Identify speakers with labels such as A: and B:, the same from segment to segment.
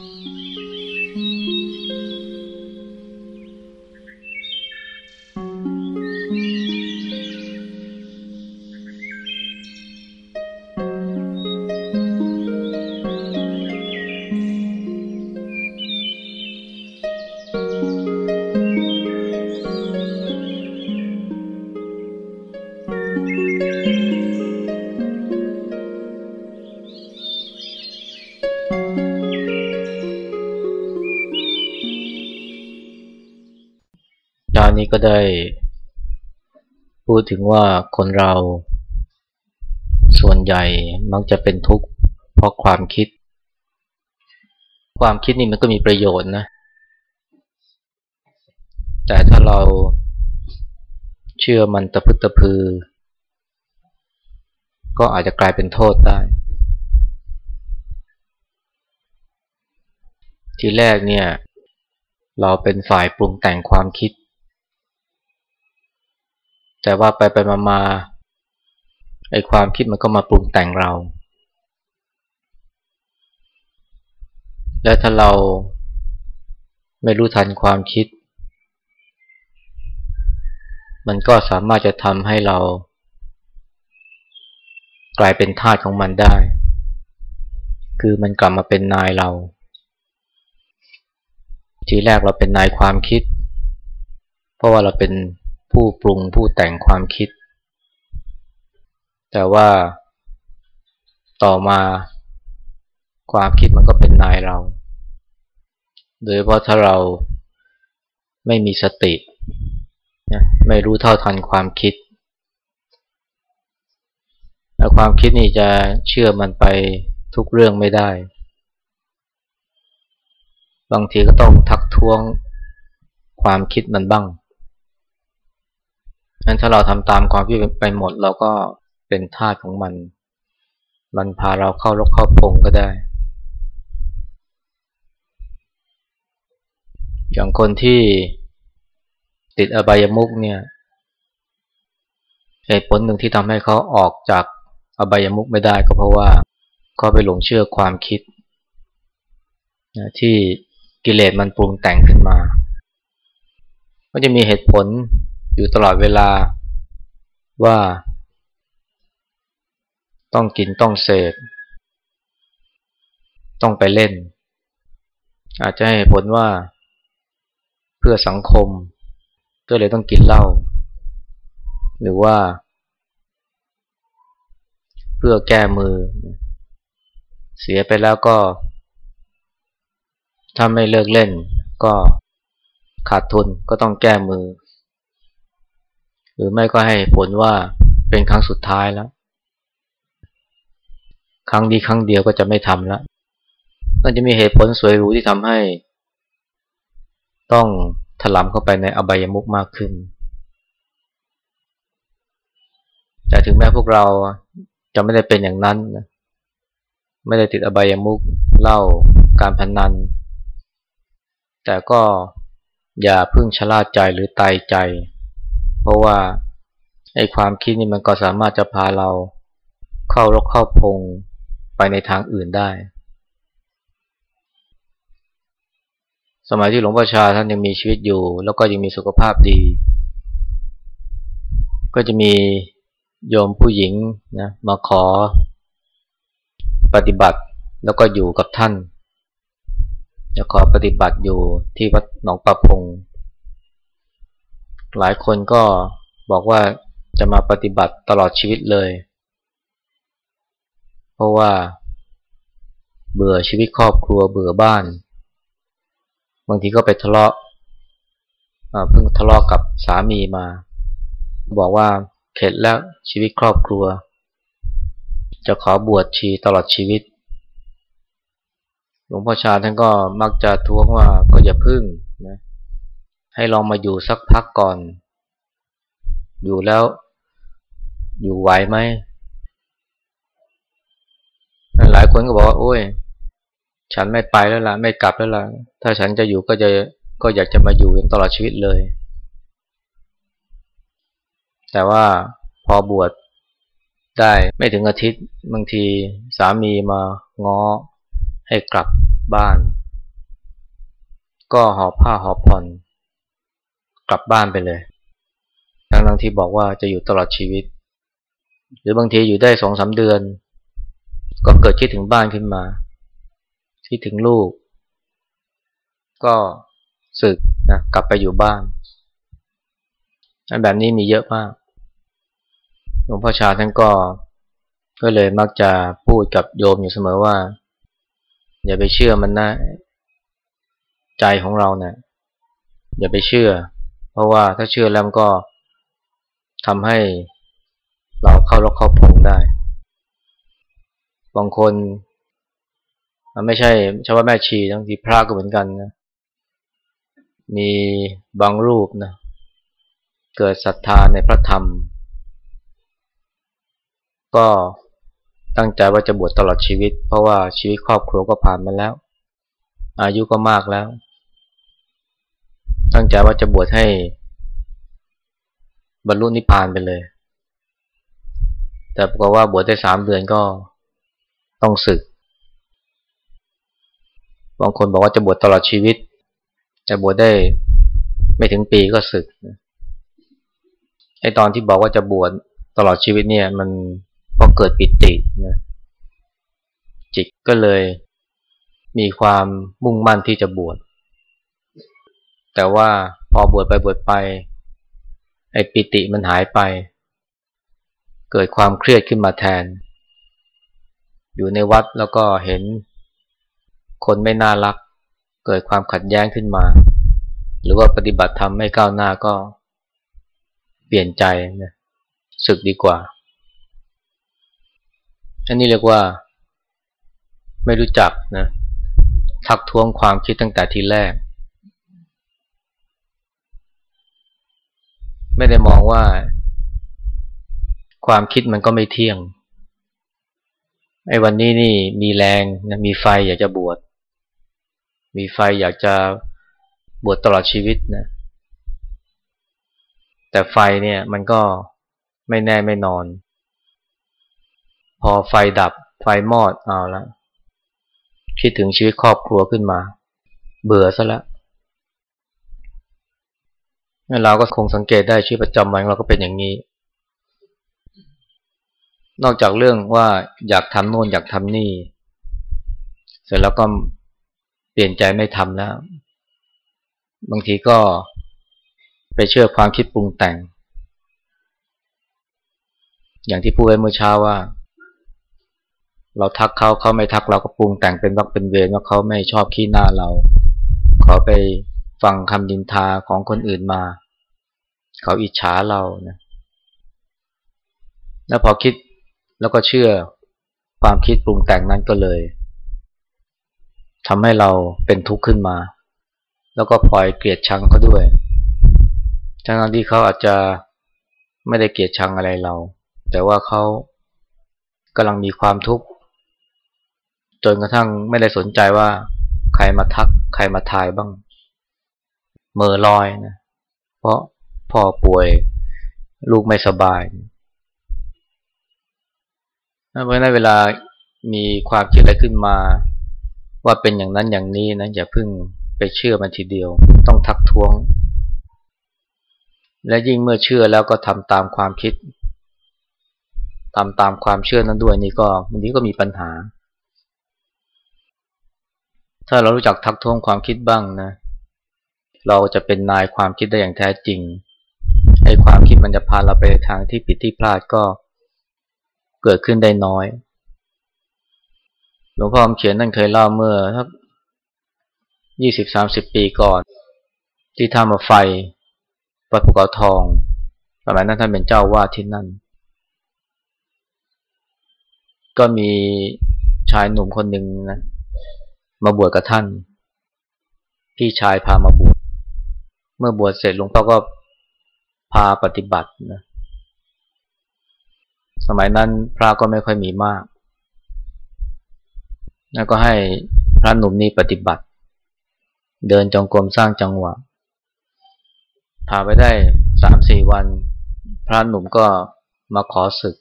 A: นี้ ก็ได้พูดถึงว่าคนเราส่วนใหญ่มักจะเป็นทุกข์เพราะความคิด ความคิดนี่มันก็มีประโยชน์นะ แต่ถ้าเราเชื่อมันตะพึตะพือ ก็อาจจะกลายเป็นโทษได้ ทีแรกเนี่ย เราเป็นฝ่ายปรุงแต่งความคิด แต่ว่าไปไปมามาไอความคิดมันก็มาปรุงแต่งเรา และถ้าเราไม่รู้ทันความคิด มันก็สามารถจะทำให้เรา กลายเป็นทาสของมันได้ คือมันกลับมาเป็นนายเรา ทีแรกเราเป็นนายความคิด เพราะว่าเราเป็น ผู้ปรุงผู้แต่งความคิด แต่ว่าต่อมาความคิดมันก็เป็นนายเรา โดยเพราะถ้าเราไม่มีสตินะไม่รู้เท่าทันความคิดแล้วความคิดนี่จะเชื่อมันไปทุกเรื่องไม่ได้ บางทีก็ต้องทักท้วงความคิดมันบ้างั้นถ้าเราทำตามความคิดไปหมด เราก็เป็นทาสของมัน มันพาเราเข้ารกเข้าพงก็ได้ อย่างคนที่ติดอบายมุกเนี่ยเหตุผลหนึ่งที่ทำให้เขาออกจากอบายมุกไม่ได้ก็เพราะว่าเขาไปหลงเชื่อความคิดที่กิเลสมันปรุงแต่งขึ้นมา ก็จะมีเหตุผล อยู่ตลอดเวลาว่า ต้องกินต้องเสพต้องไปเล่น อาจจะให้ผลว่า เพื่อสังคม ก็เลยต้องกินเหล้าหรือว่า เพื่อแก้มือ เสียไปแล้วก็ถ้าไม่เลิกเล่นก็ขาดทุนก็ต้องแก้มือ รือไม่ก็ให้ผลว่าเป็นครั้งสุดท้ายแล้ว ครั้งนี้ครั้งเดียวก็จะไม่ทำแล้วมันจะมีเหตุผลสวยหรูที่ทำให้ ต้องถลำเข้าไปในอบายมุกมากขึ้น แต่ถึงแม้พวกเราจะไม่ได้เป็นอย่างนั้นนะ ไม่ได้ติดอบายมุกเล่าการพนนัน แต่ก็อย่าพึ่งชะล่าใจหรือตายใจ เพราะว่าไอ้ความคิดนี่มันก็สามารถจะพาเราเข้ารกเข้าพงไปในทางอื่นได้ สมัยที่หลวงพ่อชาท่านยังมีชีวิตอยู่ แล้วก็ยังมีสุขภาพดี ก็จะมีโยมผู้หญิงนะมาขอปฏิบัติแล้วก็อยู่กับท่านจะขอปฏิบัติอยู่ที่วัดหนองปะพง หลายคนก็บอกว่าจะมาปฏิบัติตลอดชีวิตเลย เพราะว่า เบื่อชีวิตครอบครัวเบื่อบ้าน บางทีก็ไปทะเลาะเพิ่งทะเลาะกับสามีมา บอกว่าเข็ดแล้วชีวิตครอบครัว จะขอบวชชีตลอดชีวิต หลวงพ่อชาท่านก็มักจะท้วงว่าก็อย่าพึ่งนะ ให้ลองมาอยู่สักพักก่อน อยู่แล้วอยู่ไหวไหมหลายคนก็บอกว่าโอ้ย ฉันไม่ไปแล้วล่ะ ไม่กลับแล้วล่ะ ถ้าฉันจะอยู่ก็จะก็อยากจะมาอยู่ตลอดชีวิตเลย แต่ว่าพอบวชได้ไม่ถึงอาทิตย์บางทีสามีมาง้อให้กลับบ้าน ก็หอบผ้าหอบผ่อน กลับบ้านไปเลยทั้งที่บอกว่าจะอยู่ตลอดชีวิต หรือบางทีอยู่ได้สองสาเดือน ก็เกิดคิดถึงบ้านขึ้นมาคิดถึงลูก ก็สึกนะกลับไปอยู่บ้านแบบนี้มีเยอะมากหลวงพ่อชาท่านก็ก็เลยมักจะพูดกับโยมอยู่เสมอว่า อย่าไปเชื่อมันนะ ใจของเราเนะี่ยอย่าไปเชื่อ เพราะว่าถ้าเชื่อแล้วก็ทำให้เราเข้าล็อกเข้าพงได้ บางคนมันไม่ใช่เฉพาะแม่ชีทั้งที่พระก็เหมือนกันนะมีบางรูปนะเกิดศรัทธาในพระธรรม ก็ตั้งใจว่าจะบวชตลอดชีวิต เพราะว่าชีวิตครอบครัวก็ผ่านมาแล้ว อายุก็มากแล้ว ตั้งใจว่าจะบวชให้บรรลุนิพพานไปเลย แต่ปรากฏว่าบวชได้สามเดือนก็ต้องศึก บางคนบอกว่าจะบวชตลอดชีวิต แต่บวชได้ไม่ถึงปีก็ศึก ไอตอนที่บอกว่าจะบวชตลอดชีวิตเนี่ย มันพอเกิดปิตินะ จิตก็เลยมีความมุ่งมั่นที่จะบวช แต่ว่าพอบวชไปบวชไป ไอ้ปิติมันหายไป เกิดความเครียดขึ้นมาแทน อยู่ในวัดแล้วก็เห็นคนไม่น่ารัก เกิดความขัดแย้งขึ้นมา หรือว่าปฏิบัติธรรมไม่ก้าวหน้าก็เปลี่ยนใจนะศึกดีกว่า อันนี้เรียกว่า ไม่รู้จักนะทักท้วงความคิดตั้งแต่ทีแรก ไม่ได้มองว่า ความคิดมันก็ไม่เที่ยงไอ้วันนี้นี่มีแรงนะมีไฟอยากจะบวชมีไฟอยากจะบวชตลอดชีวิตนะ แต่ไฟเนี่ยมันก็ไม่แน่ไม่นอน พอไฟดับไฟมอดเอาละคิดถึงชีวิตครอบครัวขึ้นมา เบื่อซะแล้ว เราก็คงสังเกตได้ชีวิตประจำวันเราก็เป็นอย่างนี้ นอกจากเรื่องว่าอยากทำโน่นอยากทำนี่ เสร็จแล้วก็เปลี่ยนใจไม่ทำแล้ว บางทีก็ไปเชื่อความคิดปรุงแต่ง อย่างที่พูดไว้เมื่อเช้าว่า เราทักเขาเขาไม่ทักเราก็ปรุงแต่งเป็นวักเป็นเวรว่าเขาไม่ชอบขี้หน้าเรา ขอไป ฟังคำดินทาของคนอื่นมา เขาอิจฉาเรานะแล้วพอคิดแล้วก็เชื่อความคิดปรุงแต่งนั้นก็เลยทำให้เราเป็นทุกข์ขึ้นมา แล้วก็พลอยเกลียดชังเขาด้วย ทั้งที่เขาอาจจะไม่ได้เกลียดชังอะไรเรา แต่ว่าเขากำลังมีความทุกข์จนกระทั่งไม่ได้สนใจว่าใครมาทัก ใครมาทายบ้าง เมอลอยนะเพราะพ่อป่วยลูกไม่สบายเพราะนั้นเวลามีความคิดอะไรขึ้นมา ว่าเป็นอย่างนั้นอย่างนี้นะอย่าเพิ่งไปเชื่อมันทีเดียว ต้องทักท้วง และยิ่งเมื่อเชื่อแล้วก็ทำตามความคิดทำตามความเชื่อนั้นด้วยนี่ก็วันนี้ก็มีปัญหา ถ้าเรารู้จักทักท้วงความคิดบ้างนะ เราจะเป็นนายความคิดได้อย่างแท้จริงไอ้ความคิดมันจะพาเราไปทางที่ผิดที่พลาดก็เกิดขึ้นได้น้อย หลวงพ่อเขียนนั่นเคยเล่าเมื่อสักยี่สิบสามสิบปีก่อน ที่ทำมาไฟวัดภูเขาทองสมัยนั้นท่านเป็นเจ้าวาดที่นั่น ก็มีชายหนุ่มคนหนึ่งนะมาบวชกับท่าน พี่ชายพามาบวช เมื่อบวชเสร็จหลวงพ่อก็พาปฏิบัตินะสมัยนั้นพระก็ไม่ค่อยมีมาก แล้วก็ให้พระหนุ่มนี้ปฏิบัติ เดินจงกรมสร้างจังหวะผ่าไปได้สามสี่วัน พระหนุ่มก็มาขอศึก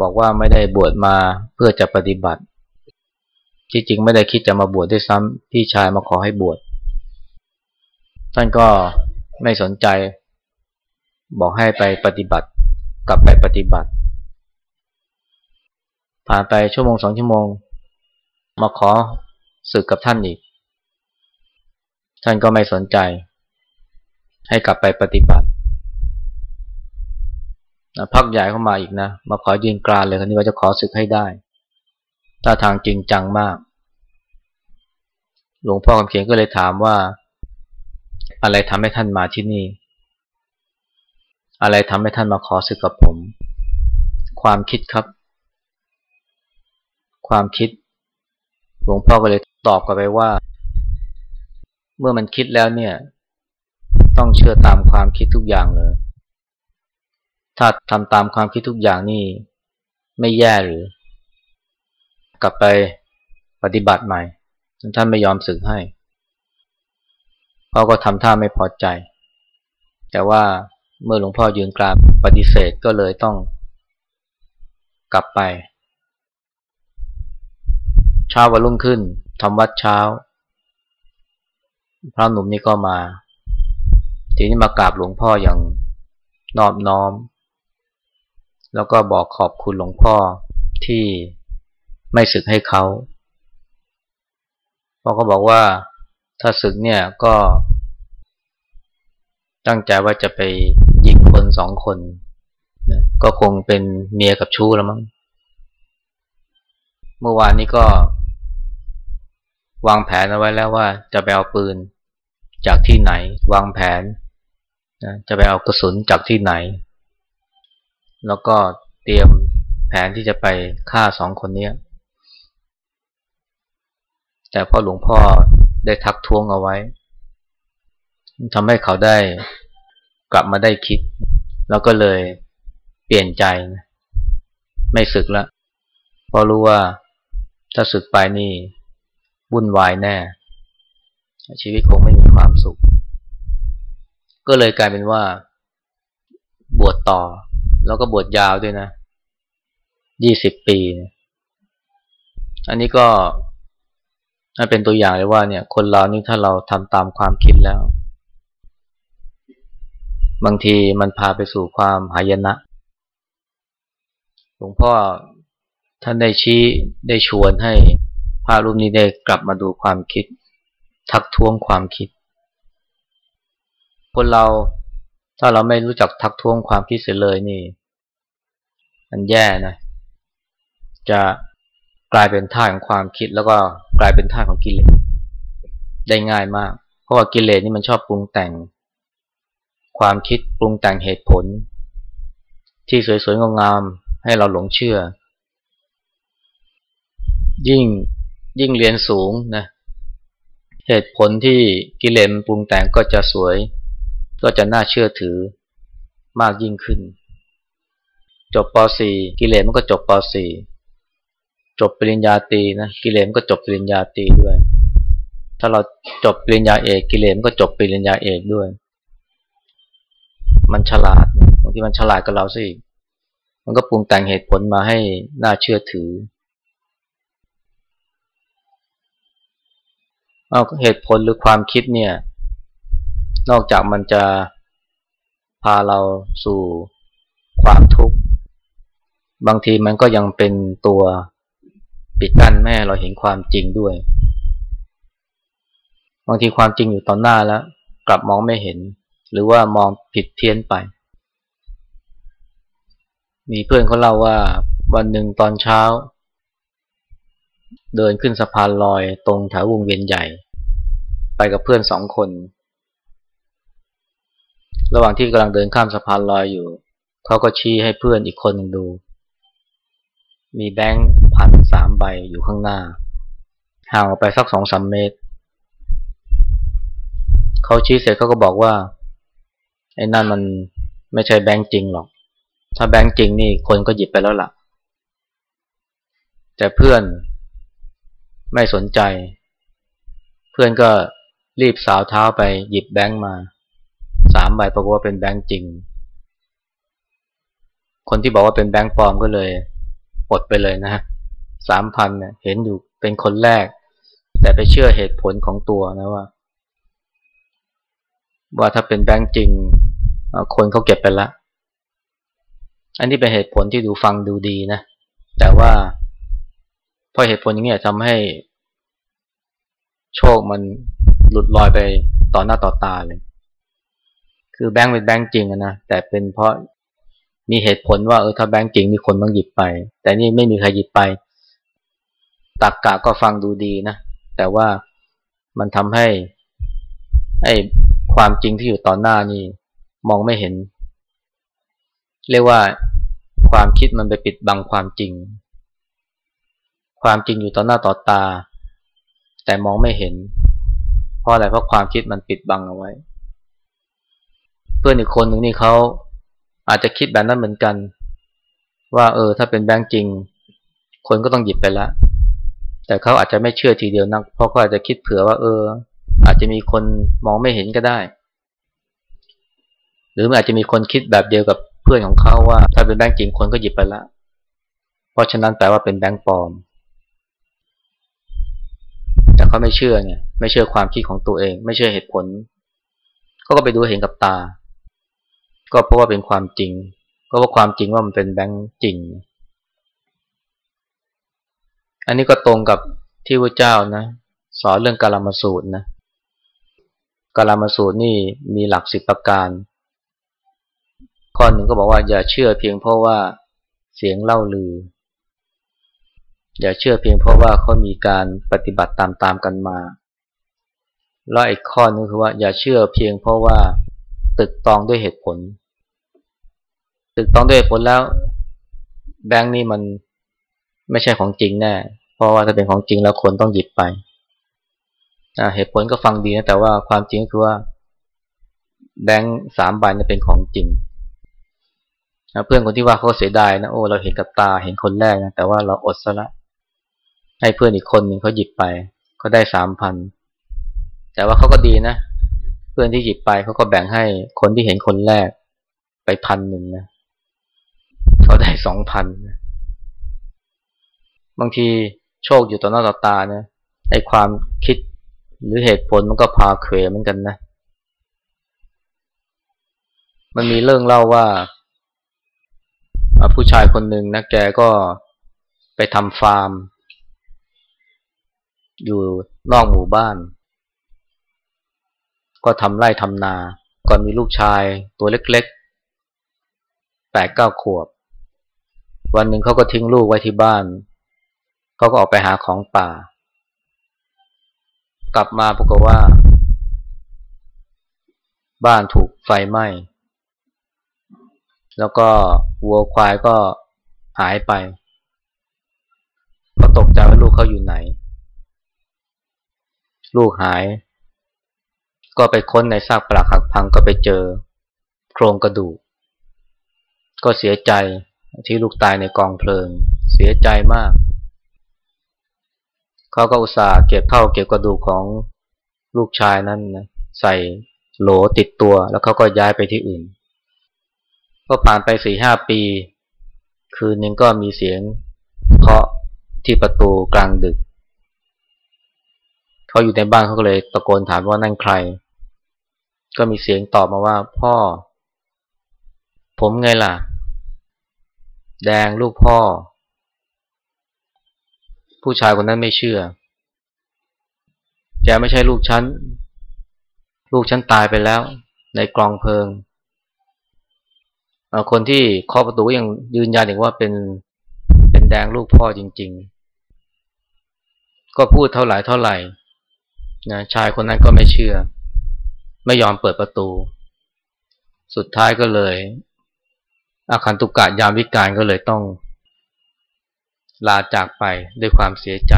A: บอกว่าไม่ได้บวชมาเพื่อจะปฏิบัติที่จริงไม่ได้คิดจะมาบวชด้วยซ้ำพี่ชายมาขอให้บวช ท่านก็ไม่สนใจ บอกให้ไปปฏิบัติ กลับไปปฏิบัติ ผ่านไปชั่วโมงสองชั่วโมง มาขอสึกกับท่านอีก ท่านก็ไม่สนใจ ให้กลับไปปฏิบัติพักใหญ่เข้ามาอีกนะ มาขอยืนกรานเลยคนนี้ว่าจะขอศึกให้ได้ถ้าทางจริงจังมาก หลวงพ่อคำเขียนก็เลยถามว่า อะไรทำให้ท่านมาที่นี่ อะไรทำให้ท่านมาขอศึกกับผม ความคิดครับ ความคิด หลวงพ่อก็เลยตอบกลับไปว่า เมื่อมันคิดแล้วเนี่ย ต้องเชื่อตามความคิดทุกอย่างเลย ถ้าทำตามความคิดทุกอย่างนี่ ไม่แย่หรือ กลับไปปฏิบัติใหม่ท่านไม่ยอมสึกให้ เขาก็ทำท่าไม่พอใจ แต่ว่าเมื่อหลวงพ่อยืนกลางปฏิเสธก็เลยต้องกลับไปเช้าวันรุ่งขึ้นทำวัดเช้า พระหนุ่มนี่ก็มา ทีนี้มากราบหลวงพ่ออย่างนอบน้อม แล้วก็บอกขอบคุณหลวงพ่อที่ไม่ศึกให้เขาพ่อก็บอกว่า ถ้าศึกเนี่ยก็ ตั้งใจว่าจะไปยิงคนสองคนนะก็คงเป็นเมียกับชู้แล้วมั้ง เมื่อวานนี้ก็ วางแผนเอาไว้แล้วว่า จะไปเอาปืน จากที่ไหน วางแผนนะจะไปเอากระสุนจากที่ไหน แล้วก็เตรียมแผนที่จะไปฆ่าสองคนนี้แต่พ่อหลวงพ่อ ได้ทักท้วงเอาไว้ทำให้เขาได้กลับมาได้คิด แล้วก็เลยเปลี่ยนใจไม่ศึกแล้วเพราะรู้ว่าถ้าศึกไปนี่วุ่นวายแน่ ชีวิตคงไม่มีความสุข ก็เลยกลายเป็นว่า บวชต่อ แล้วก็บวชยาวด้วยนะยี่สิบปี อันนี้ก็ เป็นตัวอย่างเลยว่าเนี่ย คนเรานี่ถ้าเราทำตามความคิดแล้ว บางทีมันพาไปสู่ความหายนะหลวงพ่อท่านได้ชี้ได้ชวนให้พระรูปนี้ได้กลับมาดูความคิด ทักท้วงความคิด คนเราถ้าเราไม่รู้จักทักท้วงความคิดเสียเลยนี่ มันแย่นะ จะ กลายเป็นท่าของความคิดแล้วก็กลายเป็นท่าของกิเลสได้ง่ายมาก เพราะว่ากิเลสนี่มันชอบปรุงแต่ง ความคิดปรุงแต่งเหตุผล ที่สวยๆงามๆให้เราหลงเชื่อ ยิ่งยิ่งเรียนสูงนะเหตุผลที่กิเลสปรุงแต่งก็จะสวย ก็จะน่าเชื่อถือมากยิ่งขึ้น จบป .4 กิเลสมันก็จบป .4 จบปริญญาตรีนะกิเลสมันก็จบปริญญาตรีด้วย ถ้าเราจบปริญญาเอกกิเลสมันก็จบปริญญาเอกด้วย มันฉลาดบางทีมันฉลาดกับเราสิมันก็ปรุงแต่งเหตุผลมาให้น่าเชื่อถือเอาเหตุผลหรือความคิดเนี่ย นอกจากมันจะพาเราสู่ความทุกข์ บางทีมันก็ยังเป็นตัว ปิดกั้นแม่เราเห็นความจริงด้วย บางทีความจริงอยู่ตอนหน้าแล้ว กลับมองไม่เห็น หรือว่ามองผิดเพี้ยนไป มีเพื่อนเขาเล่าว่าวันหนึ่งตอนเช้า เดินขึ้นสะพานลอยตรงแถววงเวียนใหญ่ ไปกับเพื่อนสองคน ระหว่างที่กำลังเดินข้ามสะพานลอยอยู่ เขาก็ชี้ให้เพื่อนอีกคนหนึ่งดู มีแบงค์ พันสามใบอยู่ข้างหน้า ห่างออกไปสักสองสามเมตร เขาชี้เสร็จเขาก็บอกว่า ไอ้นั่นมันไม่ใช่แบงค์จริงหรอก ถ้าแบงค์จริงนี่คนก็หยิบไปแล้วล่ะ แต่เพื่อนไม่สนใจ เพื่อนก็รีบสาวเท้าไปหยิบแบงค์มาสามใบปรากฏว่าเป็นแบงค์จริง คนที่บอกว่าเป็นแบงค์ปลอมก็เลยอดไปเลยนะฮะ สามพันเนี่ยเห็นอยู่เป็นคนแรก แต่ไปเชื่อเหตุผลของตัวนะว่า ว่าถ้าเป็นแบงก์จริง คนเขาเก็บไปละ อันนี้เป็นเหตุผลที่ดูฟังดูดีนะ แต่ว่าเพราะเหตุผลอย่างนี้ทำให้ โชคมันหลุดลอยไปต่อหน้าต่อตาเลย คือแบงก์เป็นแบงก์จริงนะแต่เป็นเพราะมีเหตุผลว่าเออถ้าแบงก์จริงมีคนต้องหยิบไป แต่นี่ไม่มีใครหยิบไป ตักกะก็ฟังดูดีนะ แต่ว่ามันทำให้ไอ้ความจริงที่อยู่ต่อหน้านี่ มองไม่เห็น เรียกว่าความคิดมันไปปิดบังความจริง ความจริงอยู่ต่อหน้าต่อตา แต่มองไม่เห็น เพราะอะไรเพราะความคิดมันปิดบังเอาไว้ เพื่อนอีกคนหนึ่งนี่เขาอาจจะคิดแบบนั้นเหมือนกัน ว่าเออ ถ้าเป็นแบงก์จริง คนก็ต้องหยิบไปแล้ว แต่เขาอาจจะไม่เชื่อทีเดียวนัก เพราะเขาอาจจะคิดเผื่อว่า เออ อาจจะมีคนมองไม่เห็นก็ได้ หรืออาจจะมีคนคิดแบบเดียวกับเพื่อนของเขาว่า ถ้าเป็นแบงก์จริงคนก็หยิบไปล้วเพราะฉะนั้นแปลว่าเป็นแบงก์ปลอม แต่เขาไม่เชื่อเนี่ยไม่เชื่อความคิดของตัวเอง ไม่เชื่อเหตุผลเขาก็ไปดูเห็นกับตา ก็เพราะว่าเป็นความจริง ก็เพราะความจริงว่ามันเป็นแบงก์จริง อันนี้ก็ตรงกับที่พระเจ้านะสอนเรื่องกาลามาสูตรนะกาลามาสูตรนี่มีหลักสิบประการ ข้อหนึ่งก็บอกว่าอย่าเชื่อเพียงเพราะว่าเสียงเล่าลือ อย่าเชื่อเพียงเพราะว่าเขามีการปฏิบัติตามๆกันมา แล้วอีกข้อนึงคือว่าอย่าเชื่อเพียงเพราะว่าตึกตองด้วยเหตุผล ตึกตองด้วยเหตุผลแล้ว แบงค์นี่มันไม่ใช่ของจริงแน่ เพราะว่าถ้าเป็นของจริงแล้วคนต้องหยิบไปเหตุผลก็ฟังดีนะแต่ว่าความจริงคือว่าแบงค์สามใบนี่เป็นของจริงเพื่อนคนที่ว่าเขาเสียดายนะโอ้เราเห็นกับตาเห็นคนแรกนะแต่ว่าเราอดซะละให้เพื่อนอีกคนหนึ่งเขาหยิบไปเขาได้สามพันแต่ว่าเขาก็ดีนะเพื่อนที่หยิบไปเขาก็แบ่งให้คนที่เห็นคนแรกไปพันหนึ่งนะเขาได้สองพันบางที โชคอยู่ต่อหน้าต่อตานะไอ้ความคิดหรือเหตุผลมันก็พาเขวเหมือนกันนะ มันมีเรื่องเล่าว่า ผู้ชายคนหนึ่งนะแกก็ไปทำฟาร์ม อยู่นอกหมู่บ้าน ก็ทำไร่ทำนา ก่อนมีลูกชายตัวเล็กๆแปดเก้าขวบ วันหนึ่งเขาก็ทิ้งลูกไว้ที่บ้าน เขาก็ออกไปหาของป่า กลับมาปรากฏว่า บ้านถูกไฟไหม้ แล้วก็วัวควายก็หายไปก็ตกใจว่าลูกเขาอยู่ไหน ลูกหาย ก็ไปค้นในซากปลักหักพังก็ไปเจอ โครงกระดูก ก็เสียใจที่ลูกตายในกองเพลิง เสียใจมาก เขาก็อุตส่าห์เก็บเท่าเก็บกระดูกของลูกชายนั้นนะใส่โหลติดตัว แล้วเขาก็ย้ายไปที่อื่น ก็ผ่านไปสี่ห้าปี คืนหนึ่งก็มีเสียงเคาะที่ประตูกลางดึก เขาอยู่ในบ้านเขาก็เลยตะโกนถามว่านั่นใคร ก็มีเสียงตอบมาว่า พ่อ ผมไงล่ะ แดงลูกพ่อ ผู้ชายคนนั้นไม่เชื่อ แกไม่ใช่ลูกฉัน ลูกฉันตายไปแล้ว ในกลองเพลิง คนที่เคาะประตูยังยืนยันอีกว่าเป็นเป็นแดงลูกพ่อจริง ๆ ก็พูดเท่าไหร่เท่าไหร่นะชายคนนั้นก็ไม่เชื่อ ไม่ยอมเปิดประตู สุดท้ายก็เลย อาคันตุกกะยามวิการก็เลยต้อง ลาจากไปด้วยความเสียใจ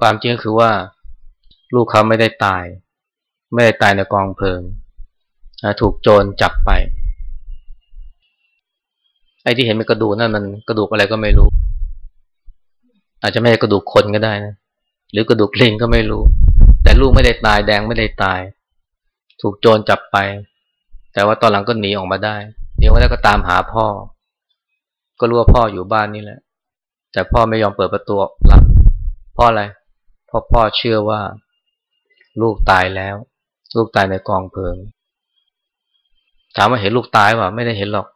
A: ความจริงคือว่า ลูกเขาไม่ได้ตาย ไม่ได้ตายในกองเพลิง ถูกโจรจับไป ไอ้ที่เห็นเป็นกระดูกนั่นมันกระดูกอะไรก็ไม่รู้ อาจจะไม่ใช่กระดูกคนก็ได้นะ หรือกระดูกลิงก็ไม่รู้ แต่ลูกไม่ได้ตายแดงไม่ได้ตาย ถูกโจรจับไป แต่ว่าตอนหลังก็หนีออกมาได้เดี๋ยวก็ตามหาพ่อ ก็รู้ว่าพ่ออยู่บ้านนี่แหละ แต่พ่อไม่ยอมเปิดประตูรับพ่ออะไรเพราะพ่อเชื่อว่า ลูกตายแล้ว ลูกตายในกองเพลิง ถามว่าเห็นลูกตายป่ะไม่ได้เห็นหรอก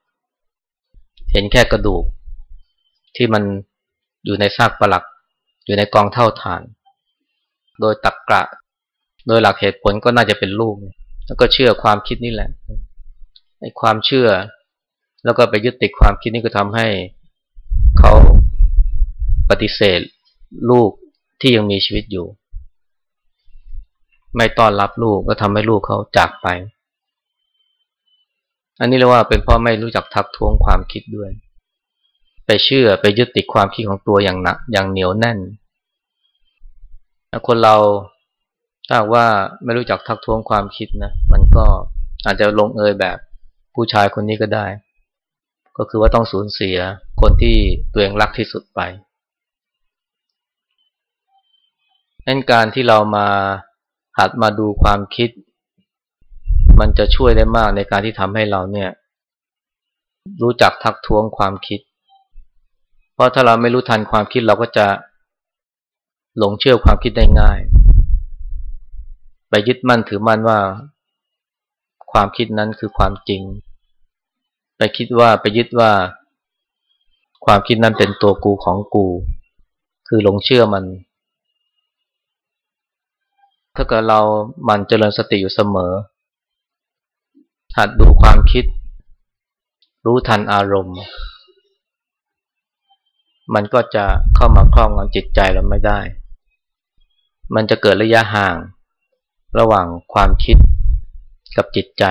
A: เห็นแค่กระดูก ที่มันอยู่ในซากปลัก อยู่ในกองเท่าฐาน โดยตักกะ โดยหลักเหตุผลก็น่าจะเป็นลูก แล้วก็เชื่อความคิดนี่แหละไอ้ความเชื่อ แล้วก็ไปยึดติดความคิดนี่ก็ทำให้เขาปฏิเสธลูกที่ยังมีชีวิตอยู่ ไม่ต้อนรับลูกก็ทำให้ลูกเขาจากไป อันนี้เรียกว่าเป็นพราะไม่รู้จักทักท้วงความคิดด้วย ไปเชื่อไปยึดติดความคิดของตัวอย่างหนักอย่างเหนียวแน่นคนเราถ้าว่าไม่รู้จักทักท้วงความคิดนะ มันก็อาจจะลงเอยแบบผู้ชายคนนี้ก็ได้ ก็คือว่าต้องสูญเสียคนที่ตัวเองรักที่สุดไปนั่นการที่เรามาหัดมาดูความคิด มันจะช่วยได้มากในการที่ทำให้เราเนี่ย รู้จักทักท้วงความคิด เพราะถ้าเราไม่รู้ทันความคิดเราก็จะหลงเชื่อความคิดได้ง่าย ไปยึดมั่นถือมั่นว่า ความคิดนั้นคือความจริง คิดว่าไปยึดว่า ความคิดนั้นเป็นตัวกูของกู คือหลงเชื่อมัน ถ้าเกิดเราหมั่นเจริญสติอยู่เสมอ หัดดูความคิด รู้ทันอารมณ์ มันก็จะเข้ามาครอบงำจิตใจเราไม่ได้ มันจะเกิดระยะห่าง ระหว่างความคิดกับจิตใจ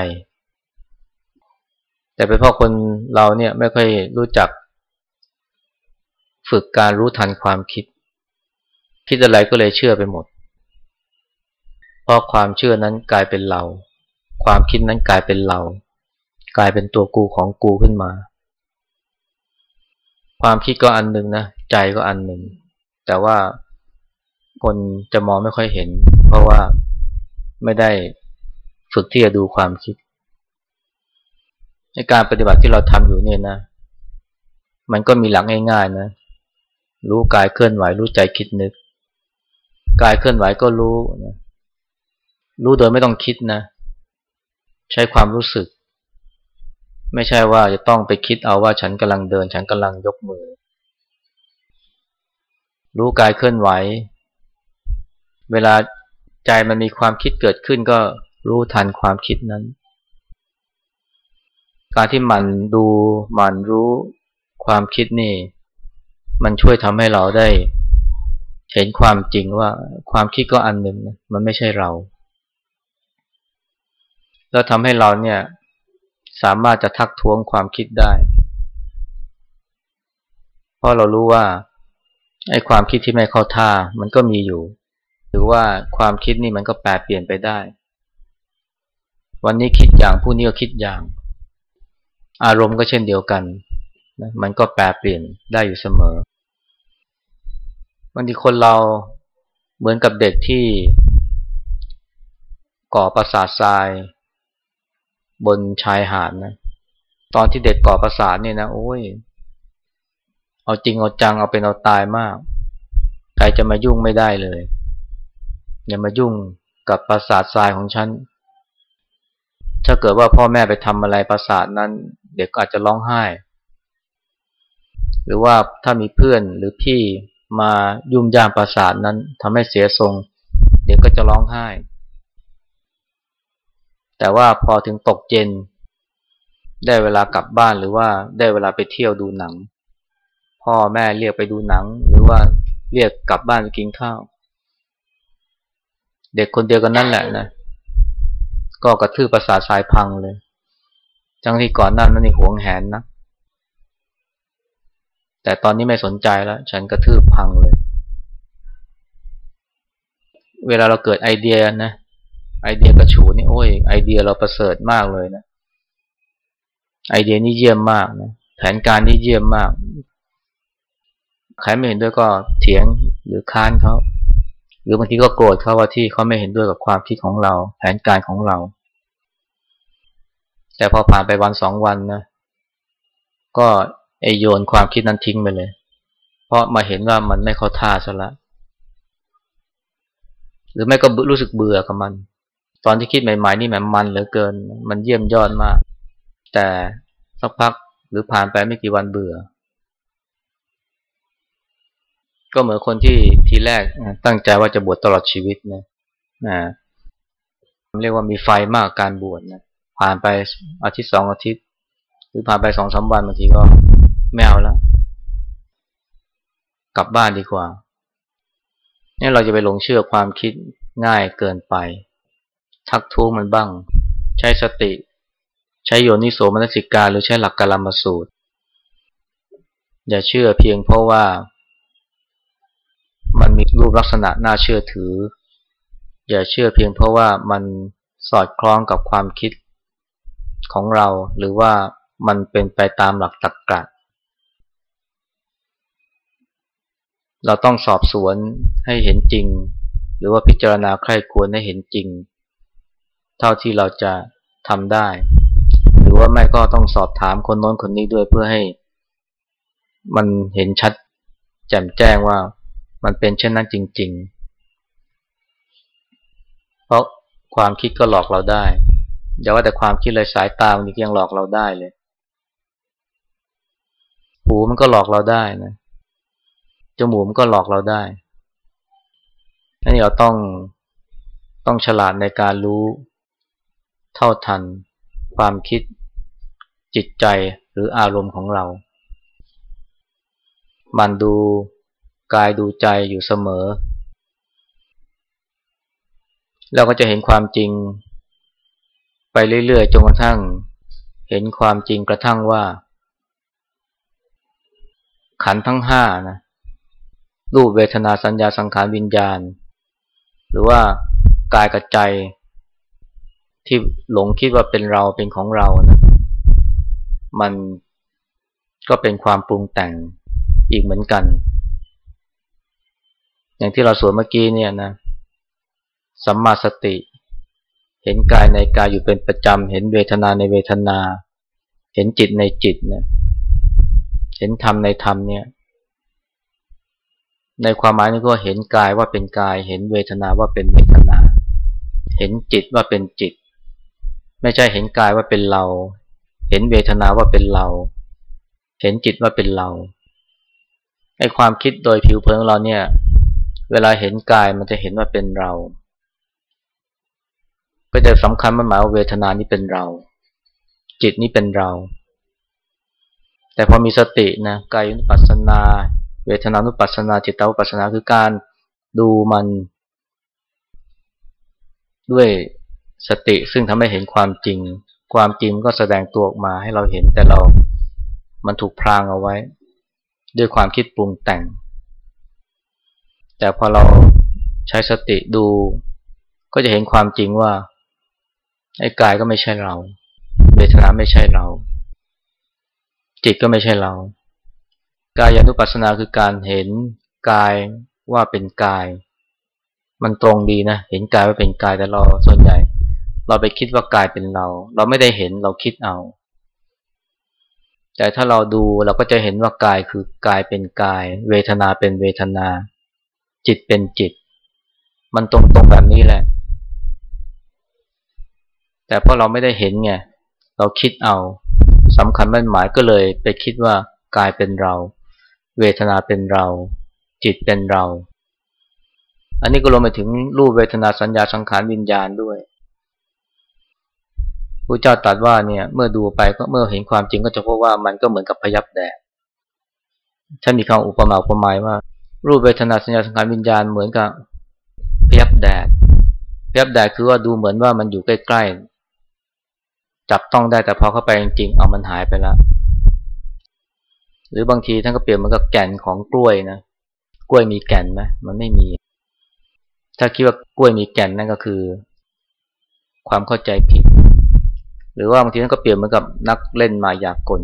A: แต่เป็นเพราะคนเราเนี่ยไม่ค่อยรู้จัก ฝึกการรู้ทันความคิด คิดอะไรก็เลยเชื่อไปหมด เพราะความเชื่อนั้นกลายเป็นเรา ความคิดนั้นกลายเป็นเรา กลายเป็นตัวกูของกูขึ้นมา ความคิดก็อันหนึ่งนะใจก็อันหนึ่ง แต่ว่าคนจะมองไม่ค่อยเห็น เพราะว่าไม่ได้ฝึกที่จะดูความคิด ในการปฏิบัติที่เราทำอยู่เนี่ยนะ มันก็มีหลักง่ายๆนะ รู้กายเคลื่อนไหว รู้ใจคิดนึก กายเคลื่อนไหวก็รู้นะรู้โดยไม่ต้องคิดนะ ใช้ความรู้สึก ไม่ใช่ว่าจะต้องไปคิดเอาว่าฉันกำลังเดิน ฉันกำลังยกมือ รู้กายเคลื่อนไหว เวลาใจมันมีความคิดเกิดขึ้นก็รู้ทันความคิดนั้น การที่มันดูมันรู้ความคิดนี่ มันช่วยทำให้เราได้ เห็นความจริงว่าความคิดก็อันหนึ่งมันไม่ใช่เรา แล้วทำให้เราเนี่ย สามารถจะทักท้วงความคิดได้ เพราะเรารู้ว่าไอ้ความคิดที่ไม่เข้าท่ามันก็มีอยู่ หรือว่าความคิดนี่มันก็แปรเปลี่ยนไปได้ วันนี้คิดอย่างผู้นี้ก็คิดอย่าง อารมณ์ก็เช่นเดียวกันนะมันก็แปรเปลี่ยนได้อยู่เสมอวันที่คนเราเหมือนกับเด็กที่ ก่อประสาททราย บนชายหาดนะตอนที่เด็กก่อประสาทเนี่ยนะโอ้ย เอาจริงเอาจังเอาเป็นเอาตายมาก ใครจะมายุ่งไม่ได้เลย อย่ามายุ่งกับประสาททรายของฉันถ้าเกิดว่าพ่อแม่ไปทำอะไรประสาทนั้น เด็กอาจจะร้องไห้ หรือว่าถ้ามีเพื่อนหรือพี่มายุ่มย่ามประสาทนั้นทำให้เสียทรง เด็กก็จะร้องไห้ แต่ว่าพอถึงตกเย็น ได้เวลากลับบ้านหรือว่าได้เวลาไปเที่ยวดูหนัง พ่อแม่เรียกไปดูหนัง หรือว่าเรียกกลับบ้านไปกินข้าว เด็กคนเดียวกันนั่นแหละนะ ก็กระทืบประสาทสายพังเลย จังที่ก่อนนั้นนั่นนี่หวงแหนนะ แต่ตอนนี้ไม่สนใจแล้ว ฉันกระทืบพังเลย เวลาเราเกิดไอเดียนะ ไอเดียกระฉูนี่โอ้ย ไอเดียเราประเสริฐมากเลยนะ ไอเดียนี่เยี่ยมมากนะ แผนการนี่เยี่ยมมาก ใครไม่เห็นด้วยก็เถียงหรือค้านเขา หรือบางทีก็โกรธเขาว่าที่เขาไม่เห็นด้วยกับความคิดของเรา แผนการของเรา แต่พอผ่านไปวันสองวันนะ ก็ไอโยนความคิดนั้นทิ้งไปเลย เพราะมาเห็นว่ามันไม่เข้าท่าซะละ หรือไม่ก็รู้สึกเบื่อกับมัน ตอนที่คิดใหม่ๆนี่แหมมันเหลือเกิน มันเยี่ยมยอดมาก แต่สักพักหรือผ่านไปไม่กี่วันเบื่อ ก็เหมือนคนที่ทีแรกตั้งใจว่าจะบวชตลอดชีวิตนะนะเรียกว่ามีไฟมากการบวชนะ ผ่านไปอาทิตย์สองอาทิตย์ หรือผ่านไปสองสาวันบางทีก็ไม่เอาแล้วกลับบ้านดีกว่าเนี่ยเราจะไปหลงเชื่อความคิดง่ายเกินไป ทักท้วงมันบ้าง ใช้สติ ใช้โยนิโสมนสิกาหรือใช้หลักกลรมสูตร อย่าเชื่อเพียงเพราะว่า มันมีรูปลักษณะน่าเชื่อถือ อย่าเชื่อเพียงเพราะว่ามันสอดคล้องกับความคิด ของเรา หรือว่ามันเป็นไปตามหลักตรรกะ เราต้องสอบสวนให้เห็นจริง หรือว่าพิจารณาใคร่ควรให้เห็นจริง เท่าที่เราจะทำได้ หรือว่าไม่ก็ต้องสอบถามคนโน้นคนนี้ด้วยเพื่อให้ มันเห็นชัดแจ่มแจ้งว่ามันเป็นเช่นนั้นจริง ๆ เพราะความคิดก็หลอกเราได้ อย่าว่าแต่ความคิดเลยสายตามันยังหลอกเราได้เลย หูมันก็หลอกเราได้นะจมูกมันก็หลอกเราได้นั่นเราต้องต้องฉลาดในการรู้เท่าทัน ความคิด จิตใจหรืออารมณ์ของเรา มันดูกายดูใจอยู่เสมอ เราก็จะเห็นความจริง ไปเรื่อยๆจนกระทั่ง เห็นความจริงกระทั่งว่า ขันทั้งห้านะรูปเวทนาสัญญาสังขารวิญญาณ หรือว่ากายกับใจ ที่หลงคิดว่าเป็นเราเป็นของเรานะมันก็เป็นความปรุงแต่งอีกเหมือนกัน อย่างที่เราสวดเมื่อกี้เนี่ยนะสัมมาสติ เห็นกายในกายอยู่เป็นประจำ เห็นเวทนาในเวทนา เห็นจิตในจิตเนี่ยเห็นธรรมในธรรมเนี่ย ในความหมายนี้ก็เห็นกายว่าเป็นกาย เห็นเวทนาว่าเป็นเวทนา เห็นจิตว่าเป็นจิต ไม่ใช่เห็นกายว่าเป็นเรา เห็นเวทนาว่าเป็นเรา เห็นจิตว่าเป็นเราไอความคิดโดยผิวเผินของเราเนี่ย เวลาเห็นกายมันจะเห็นว่าเป็นเรา ก็จะสำคัญมันหมายว่าเวทนานี้เป็นเรา จิตนี้เป็นเรา แต่พอมีสตินะกายนุปัสสนา เวทนานุปัสสนาจิตตุปัสสนาคือการดูมันด้วยสติซึ่งทำให้เห็นความจริง ความจริงก็แสดงตัวออกมาให้เราเห็นแต่เรา มันถูกพรางเอาไว้ ด้วยความคิดปรุงแต่ง แต่พอเราใช้สติดู ก็จะเห็นความจริงว่า ไอ้กายก็ไม่ใช่เรา เวทนาไม่ใช่เรา จิตก็ไม่ใช่เรา กายานุปัสสนาคือการเห็นกายว่าเป็นกาย มันตรงดีนะ เห็นกายว่าเป็นกายแต่เราส่วนใหญ่ เราไปคิดว่ากายเป็นเรา เราไม่ได้เห็นเราคิดเอา แต่ถ้าเราดูเราก็จะเห็นว่ากายคือกายเป็นกาย เวทนาเป็นเวทนา จิตเป็นจิต มันตรงตรงแบบนี้แหละ แต่เพอเราไม่ได้เห็นไงเราคิดเอาสำคัญมั่นหมายก็เลยไปคิดว่ากายเป็นเรา เวทนาเป็นเรา จิตเป็นเรา อันนี้ก็รวมไปถึงรูปเวทนาสัญญาสังขารวิญญาณด้วยพระเจ้าตรัสว่าเนี่ยเมื่อดูไปก็เมื่อเห็นความจริงก็จะพบว่ามันก็เหมือนกับพยับแดดท่านมีคำอุปมาอุปไมยว่า รูปเวทนาสัญญาสังขารวิญญาณเหมือนกับพยับแดดพยับแดดคือว่าดูเหมือนว่ามันอยู่ใกล้ๆ จับต้องได้แต่พอเข้าไปจริงๆเอามันหายไปแล้วหรือบางทีท่านก็เปรียบเหมือนกับแก่นของกล้วยนะกล้วยมีแก่นไหมมันไม่มี ถ้าคิดว่ากล้วยมีแก่นนั่นก็คือ ความเข้าใจผิด หรือว่าบางทีท่านก็เปรียบเหมือนกับนักเล่นมายากล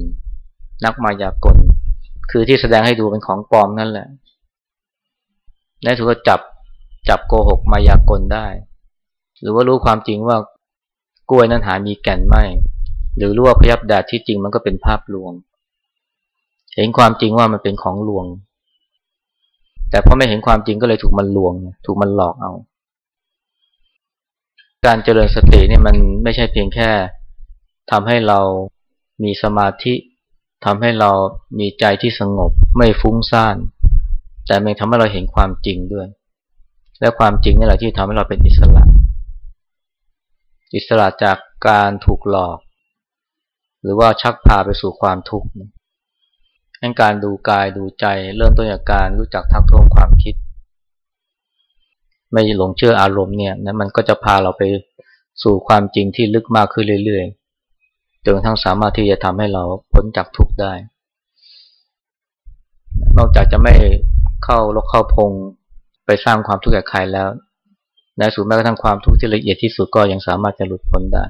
A: นักมายากล คือที่แสดงให้ดูเป็นของปลอมนั่นแหละในถือว่าจับจับโกหกมายากลได้ หรือว่ารู้ความจริงว่า กล้วยนั้นหามีแก่นไม่หรือรู้ว่าพยับแดดที่จริงมันก็เป็นภาพลวง เห็นความจริงว่ามันเป็นของลวง แต่พอไม่เห็นความจริงก็เลยถูกมันลวง ถูกมันหลอกเอา การเจริญสติเนี่ยมันไม่ใช่เพียงแค่ทำให้เรามีสมาธิทำให้เรามีใจที่สงบไม่ฟุ้งซ่าน แต่มันทำให้เราเห็นความจริงด้วย และความจริงนี่แหละที่ทำให้เราเป็นอิสระ อิสระจากการถูกหลอก หรือว่าชักพาไปสู่ความทุกข์งั้นการดูกายดูใจ เริ่มต้นจากการรู้จักทักท้วงความคิด ไม่หลงเชื่ออารมณ์เนี่ยนะมันก็จะพาเราไปสู่ความจริงที่ลึกมากขึ้นเรื่อยๆจนทั่งสามารถที่จะทำให้เราพ้นจากทุกข์ได้ นอกจากจะไม่เข้าลกเข้าพงไปสร้างความทุกข์แก่ใครแล้ว ในสุดแม้กระทั่งความทุกข์ที่ละเอียดที่สุดก็ยังสามารถจะหลุดพ้นได้